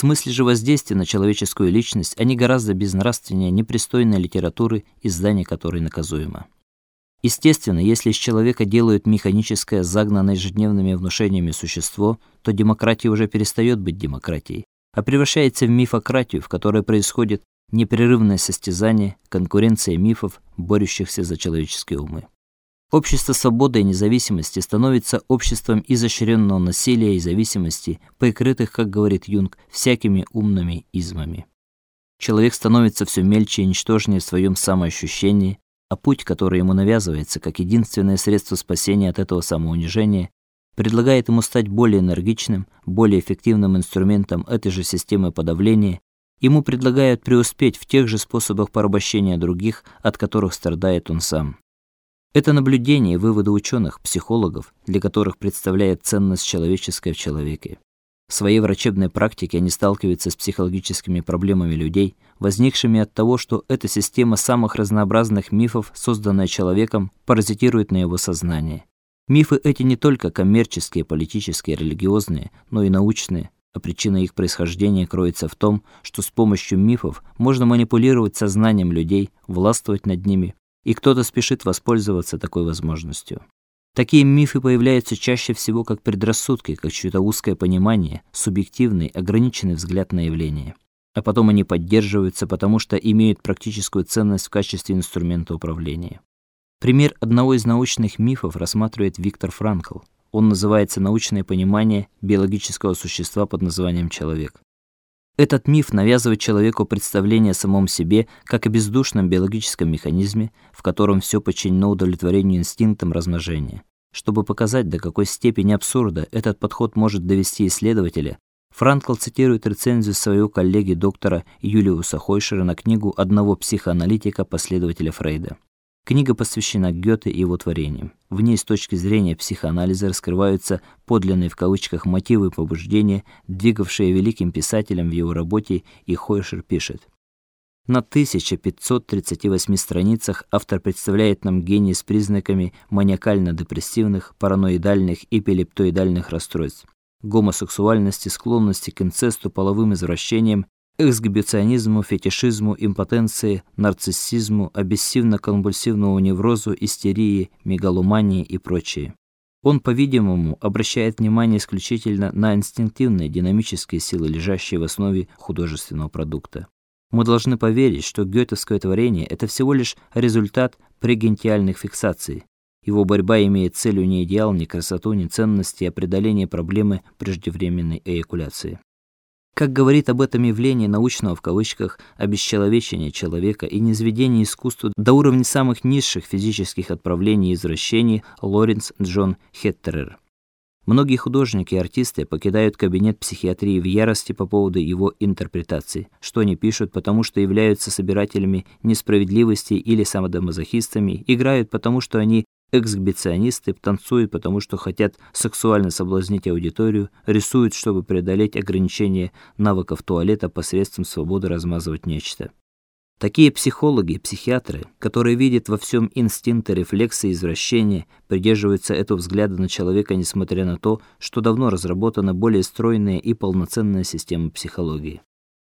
смысле же воздействия на человеческую личность они гораздо безнравственнее непристойной литературы, издание которой наказуемо. Естественно, если из человека делают механическое, загнанное ежедневными внушениями существо, то демократия уже перестает быть демократией, а превращается в мифократию, в которой происходит непрерывное состязание, конкуренция мифов, борющихся за человеческие умы. Общество свободы и независимости становится обществом изощренного насилия и зависимости, прикрытых, как говорит Юнг, всякими умными измами. Человек становится все мельче и ничтожнее в своем самоощущении, а путь, который ему навязывается как единственное средство спасения от этого самоунижения, предлагает ему стать более энергичным, более эффективным инструментом этой же системы подавления. Ему предлагают преуспеть в тех же способах порабощения других, от которых страдает он сам. Это наблюдение и выводы ученых, психологов, для которых представляет ценность человеческая в человеке. В своей врачебной практике они сталкиваются с психологическими проблемами людей, возникшими от того, что эта система самых разнообразных мифов, созданная человеком, паразитирует на его сознании. Мифы эти не только коммерческие, политические, религиозные, но и научные, а причина их происхождения кроется в том, что с помощью мифов можно манипулировать сознанием людей, властвовать над ними, и кто-то спешит воспользоваться такой возможностью. Такие мифы появляются чаще всего как предрассудки, как чьё-то узкое понимание, субъективный, ограниченный взгляд на явление. А потом они поддерживаются, потому что имеют практическую ценность в качестве инструмента управления. Пример одного из научных мифов рассматривает Виктор Франкл. Он называется Научное понимание биологического существа под названием человек. Этот миф навязывает человеку представление о самом себе как о бездушном биологическом механизме, в котором все подчинено удовлетворению инстинктам размножения. Чтобы показать, до какой степени абсурда этот подход может довести исследователя, Франкл цитирует рецензию своего коллеги доктора Юлиуса Хойшера на книгу одного психоаналитика, последователя Фрейда. Книга посвящена Гёте и его творениям. В ней с точки зрения психоанализа раскрываются подлинные в кавычках мотивы и побуждения, двигавшие великим писателем в его работе, и Хойшер пишет: на 1538 страницах автор представляет нам гений с признаками маниакально-депрессивных, параноидальных и эпилептоидальных расстройств, гомосексуальности, склонности к инцесту, половым извращениям эксгибиционизму, фетишизму, импотенции, нарциссизму, обессивно-конвульсивному неврозу, истерии, мегаломании и прочее. Он, по-видимому, обращает внимание исключительно на инстинктивные динамические силы, лежащие в основе художественного продукта. Мы должны поверить, что гётовское творение это всего лишь результат прегентиальных фиксаций. Его борьба имеет целью не идеал, не красоту, не ценности, а преодоление проблемы преждевременной эякуляции. Как говорит об этом явлении научного в кавычках обесчеловечения человека и низведения искусства до уровня самых низших физических отправлений и извращений Лоренс Джон Хеттерер. Многие художники и артисты покидают кабинет психиатрии в ярости по поводу его интерпретации, что они пишут, потому что являются собирателями несправедливости или самодомазохистами, играют потому что они Эксгибиционисты танцуют, потому что хотят сексуально соблазнить аудиторию, рисуют, чтобы преодолеть ограничения навыков туалета посредством свободы размазывать нечто. Такие психологи, психиатры, которые видят во всем инстинкты, рефлексы извращения, придерживаются этого взгляда на человека, несмотря на то, что давно разработана более стройная и полноценная система психологии.